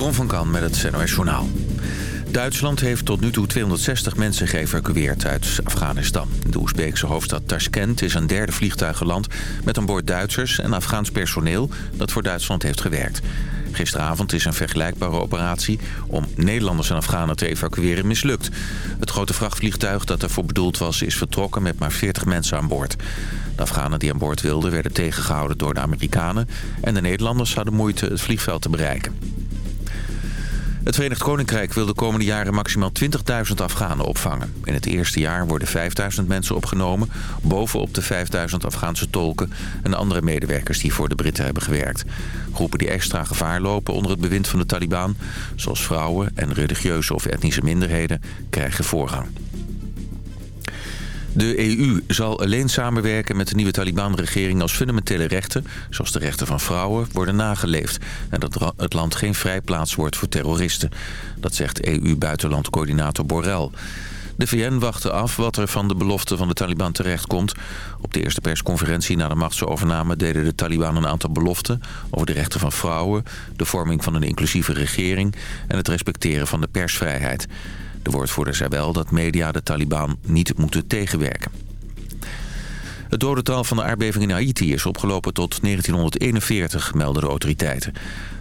Jeroen van Kan met het NOS Journaal. Duitsland heeft tot nu toe 260 mensen geëvacueerd uit Afghanistan. De Oezbeekse hoofdstad Tashkent is een derde vliegtuig geland... met aan boord Duitsers en Afghaans personeel dat voor Duitsland heeft gewerkt. Gisteravond is een vergelijkbare operatie om Nederlanders en Afghanen te evacueren mislukt. Het grote vrachtvliegtuig dat ervoor bedoeld was is vertrokken met maar 40 mensen aan boord. De Afghanen die aan boord wilden werden tegengehouden door de Amerikanen... en de Nederlanders hadden moeite het vliegveld te bereiken. Het Verenigd Koninkrijk wil de komende jaren maximaal 20.000 Afghanen opvangen. In het eerste jaar worden 5.000 mensen opgenomen... bovenop de 5.000 Afghaanse tolken en andere medewerkers die voor de Britten hebben gewerkt. Groepen die extra gevaar lopen onder het bewind van de Taliban... zoals vrouwen en religieuze of etnische minderheden, krijgen voorrang. De EU zal alleen samenwerken met de nieuwe Taliban-regering als fundamentele rechten, zoals de rechten van vrouwen, worden nageleefd. En dat het land geen vrijplaats wordt voor terroristen. Dat zegt EU-buitenlandcoördinator Borrell. De VN wachtte af wat er van de belofte van de Taliban terechtkomt. Op de eerste persconferentie na de machtsovername deden de Taliban een aantal beloften... over de rechten van vrouwen, de vorming van een inclusieve regering... en het respecteren van de persvrijheid. De woordvoerder zei wel dat media de Taliban niet moeten tegenwerken. Het dodental van de aardbeving in Haiti is opgelopen tot 1941, melden de autoriteiten.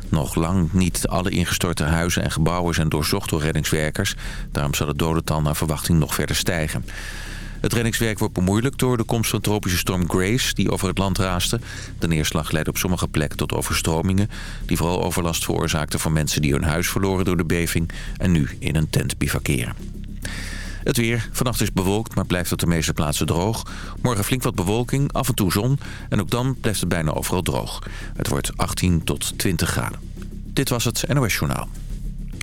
Nog lang niet alle ingestorte huizen en gebouwen zijn doorzocht door reddingswerkers. Daarom zal het dodental naar verwachting nog verder stijgen. Het reddingswerk wordt bemoeilijkt door de komst van tropische storm Grace... die over het land raaste. De neerslag leidde op sommige plekken tot overstromingen... die vooral overlast veroorzaakten voor mensen die hun huis verloren door de beving... en nu in een tent bivakeren. Het weer. Vannacht is bewolkt, maar blijft op de meeste plaatsen droog. Morgen flink wat bewolking, af en toe zon. En ook dan blijft het bijna overal droog. Het wordt 18 tot 20 graden. Dit was het NOS Journaal.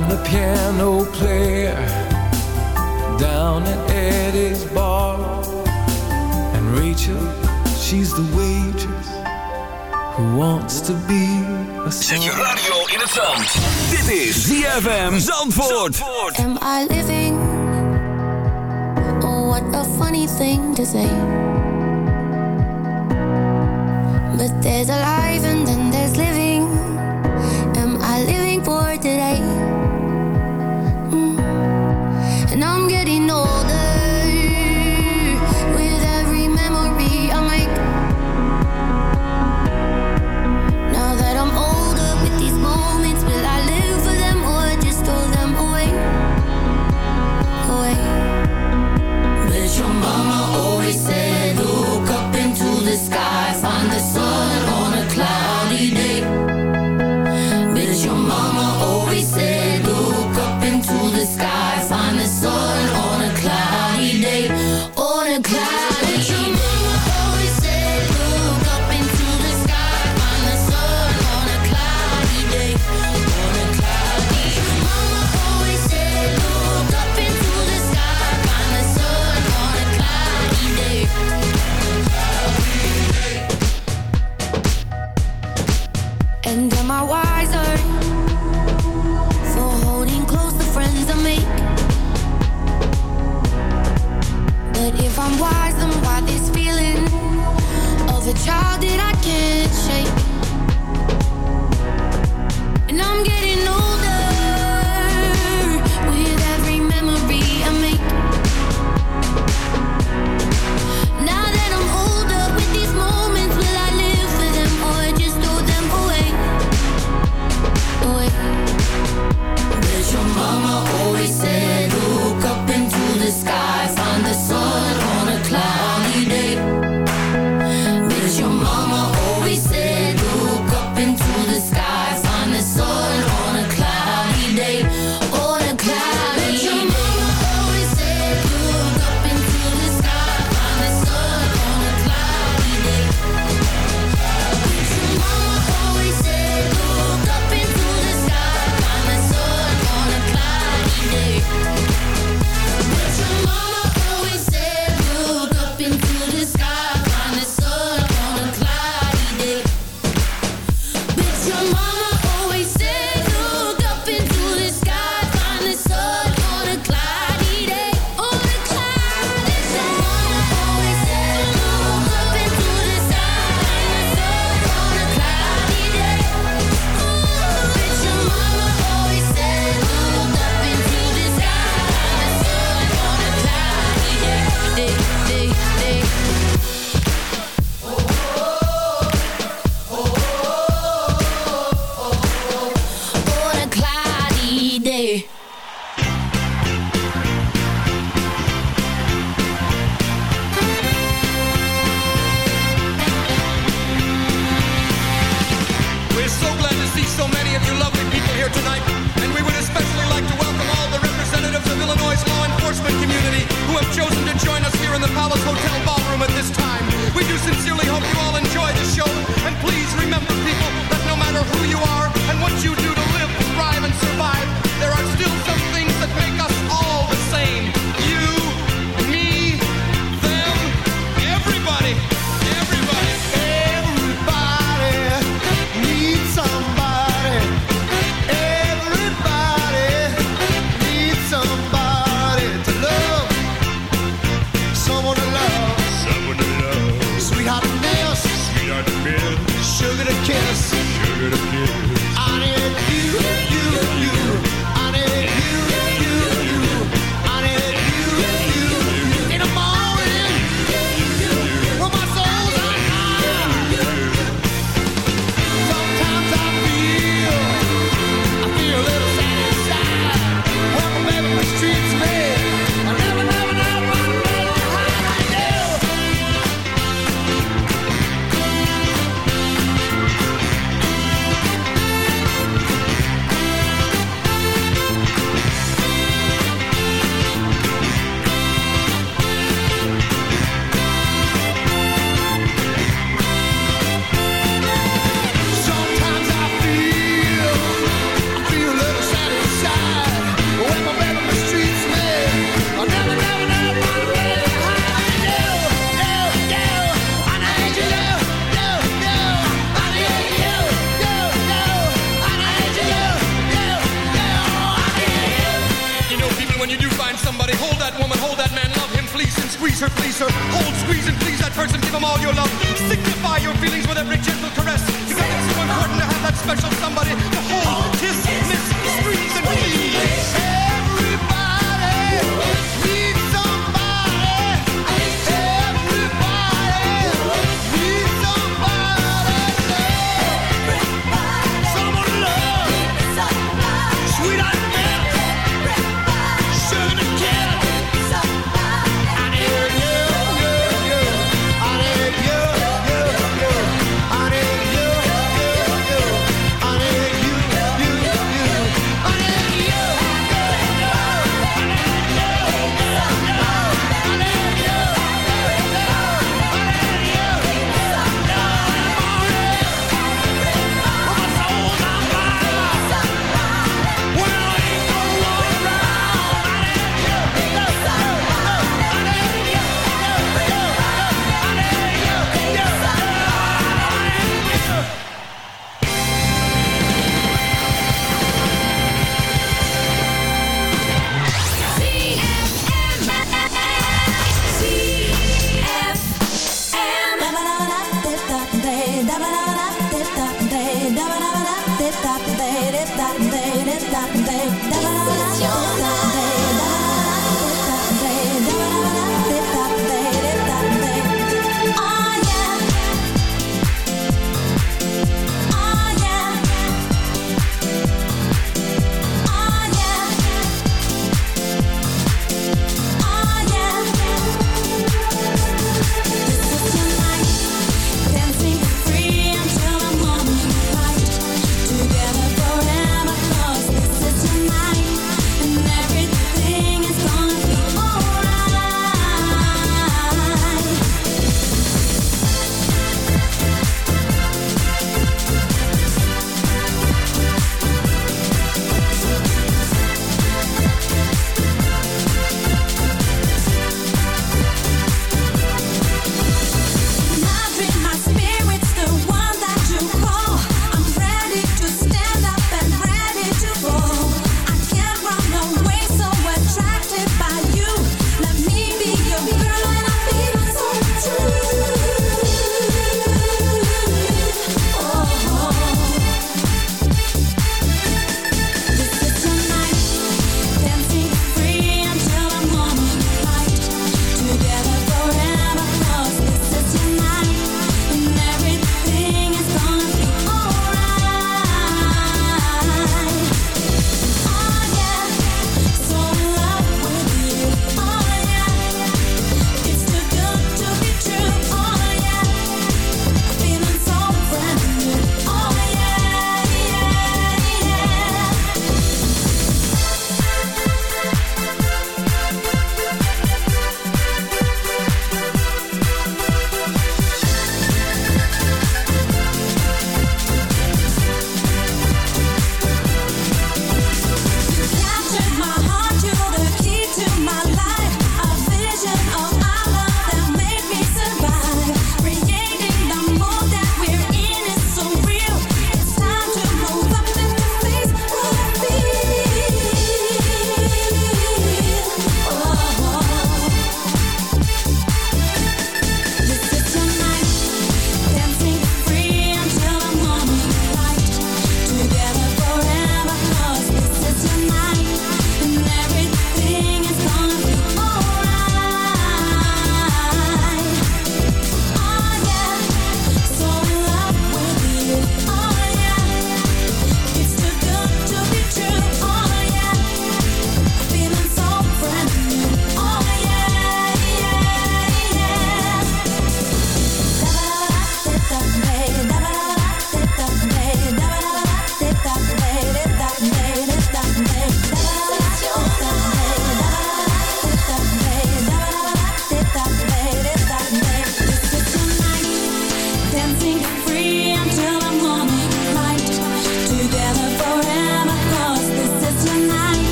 I'm the piano player down at Eddie's bar, and Rachel, she's the waitress who wants to be a Zet je radio in het zand. Dit is ZFM Zandvoort. Zandvoort. Am I living? Oh, what a funny thing to say. But there's alive and then there's living. Am I living for today?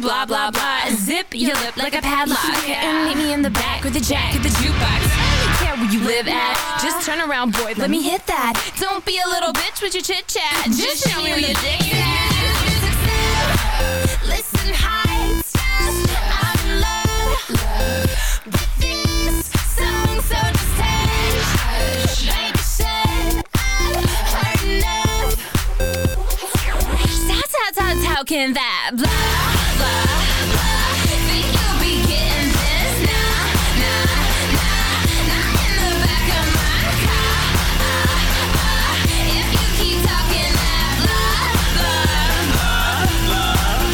Blah blah blah. Zip your lip like a padlock. And meet me in the back with the jack of the jukebox. I don't care where you live at. Just turn around, boy. Let me hit that. Don't be a little bitch with your chit chat. Just show me where your dick at. Can that blah blah blah? Think you'll be getting this? Nah, nah, nah, nah. In the back of my car. If you keep talking that blah blah blah.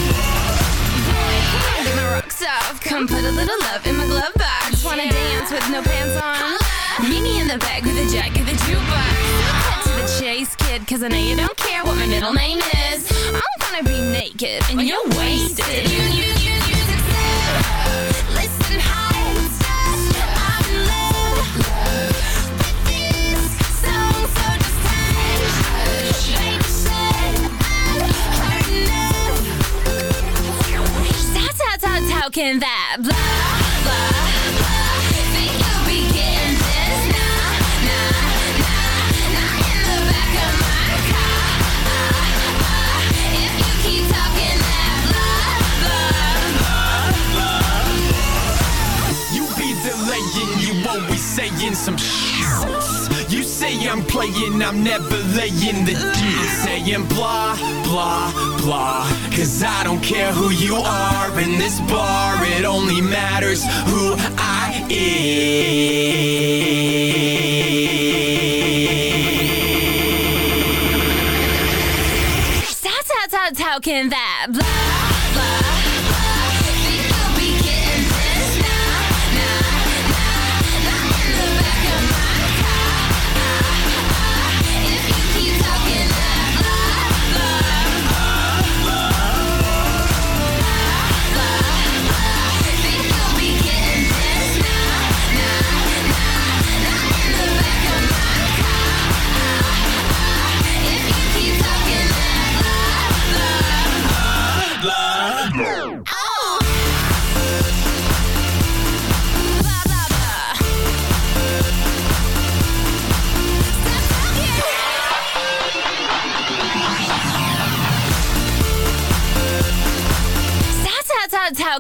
My rocks off. Come put a little love in my glove box. Wanna dance with no pants on? Me in the back with a jack of the jukebox. Cause I know you don't care what my middle name is. I'm gonna be naked and you're wasted. You, you, you, you heard enough. How, that blah blah? Some shit. You say I'm playing, I'm never laying the deal. Saying blah, blah, blah. Cause I don't care who you are in this bar, it only matters who I am. How, how, how, how that blah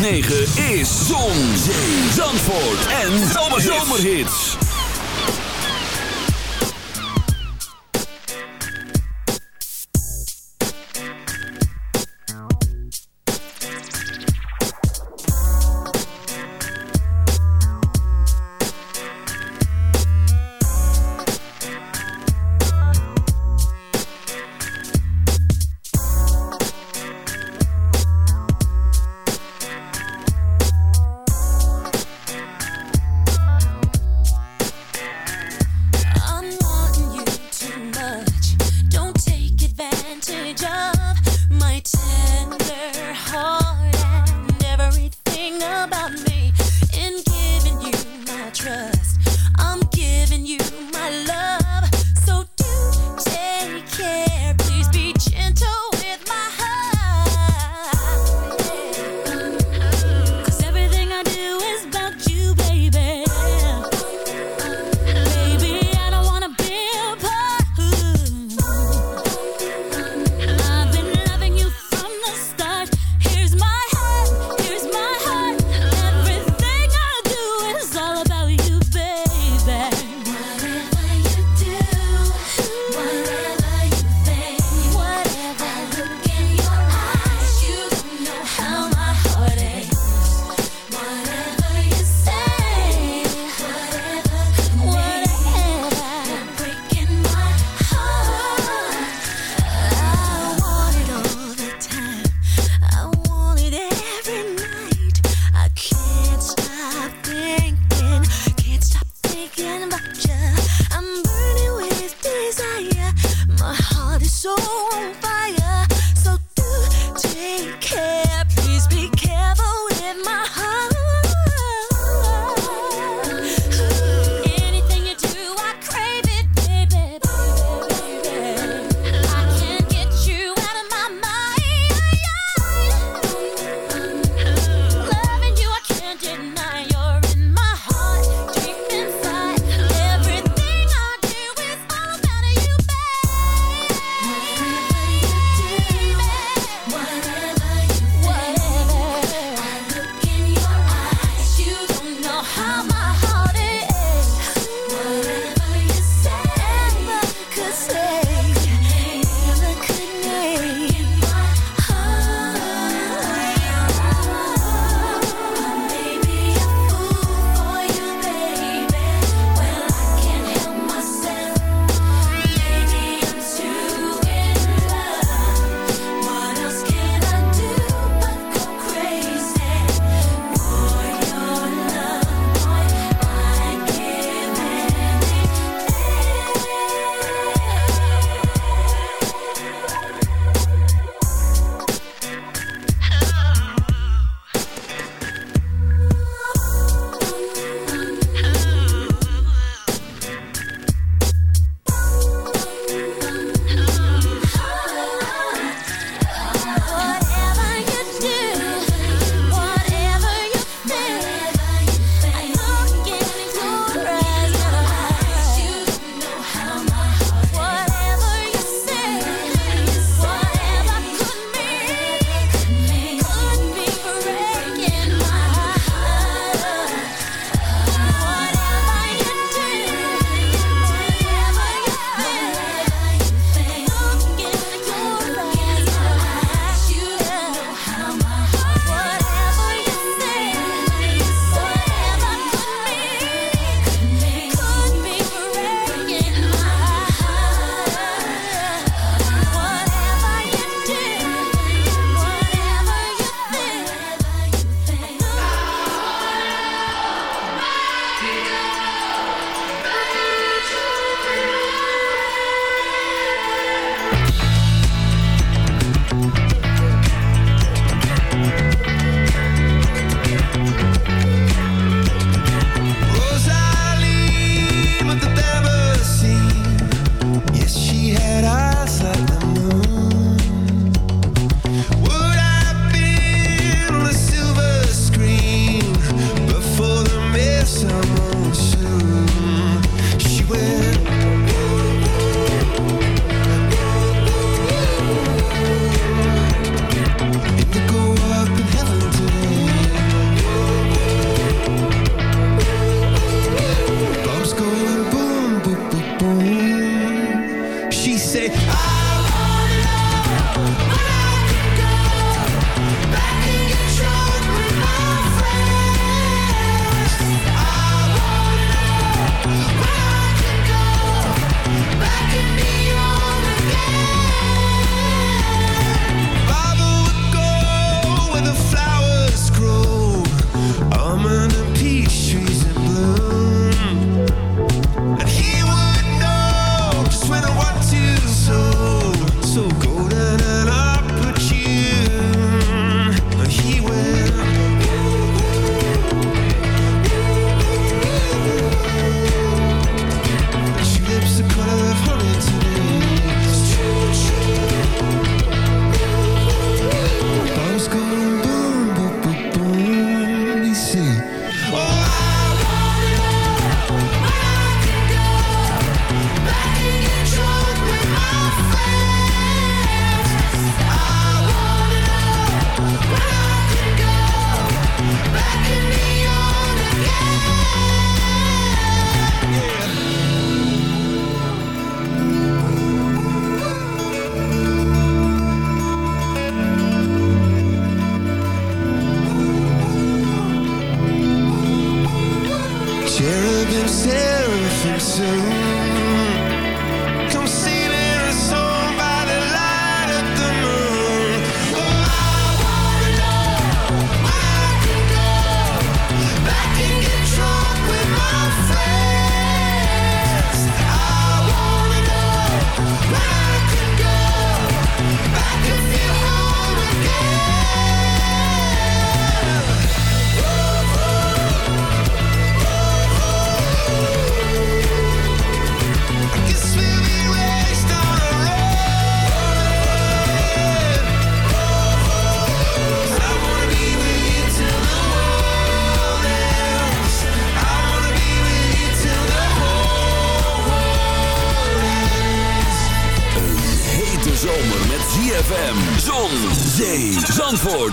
9.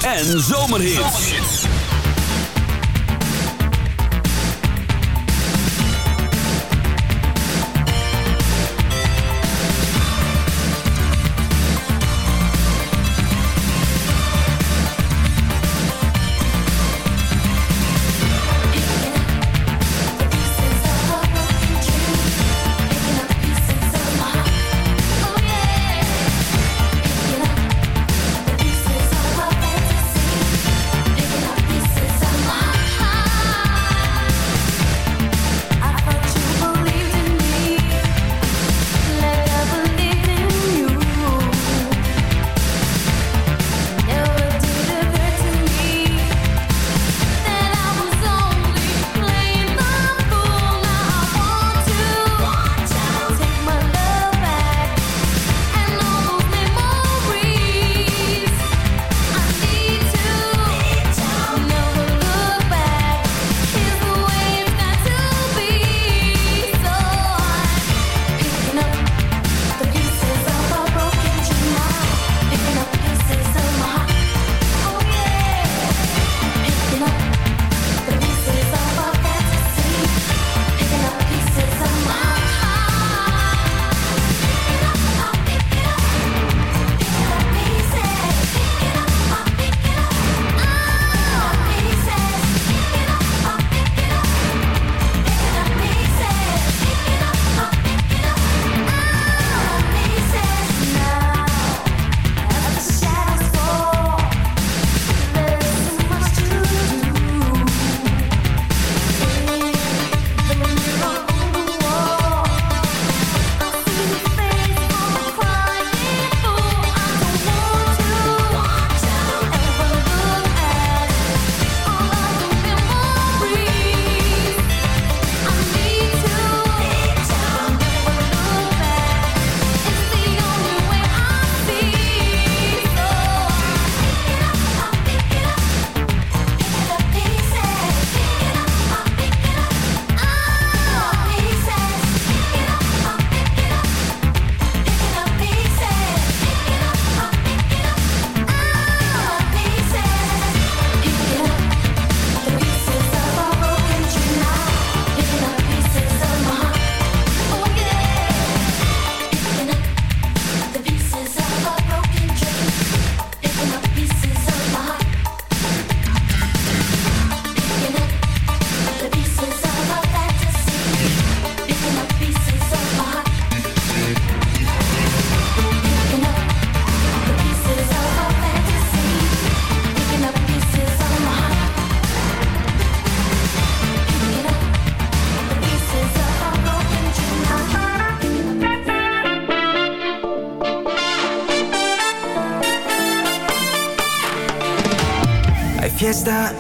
And zo.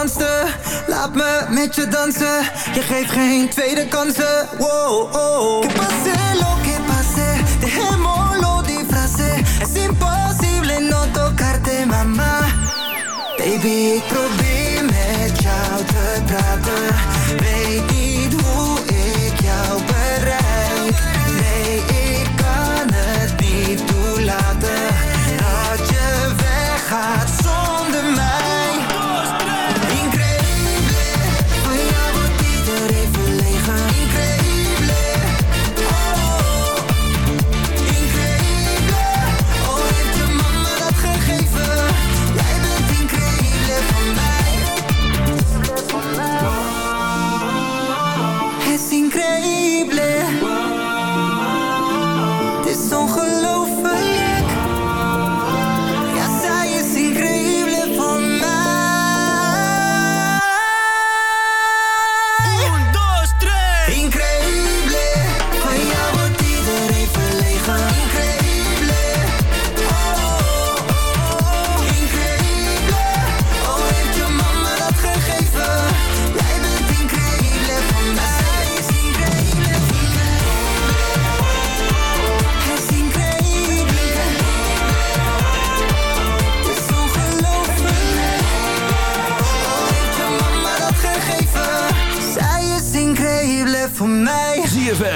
Laat me met je dansen. Je geeft geen tweede kansen. Wow, oh. Que pase lo que pase. Dejémoslo de frase. Es imposible no tocarte, mama Baby, ik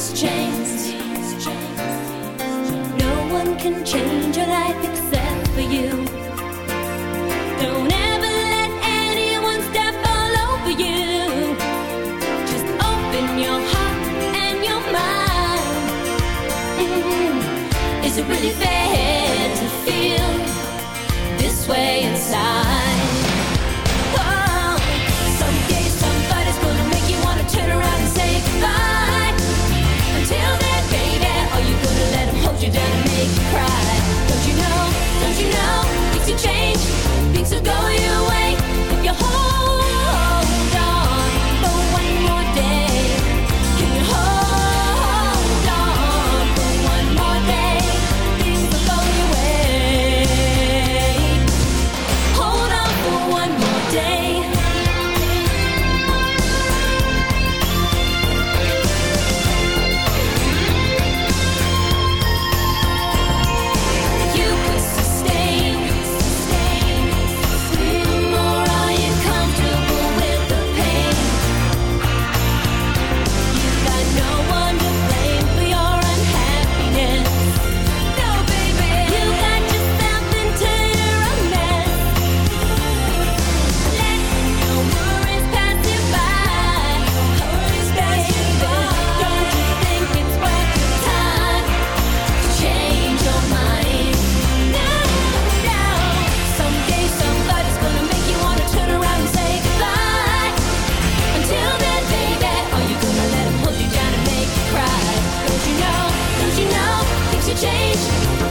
has changed. No one can change your life except for you. Don't ever let anyone step all over you. Just open your heart and your mind. Mm -hmm. Is it really fair?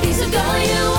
He's a girl you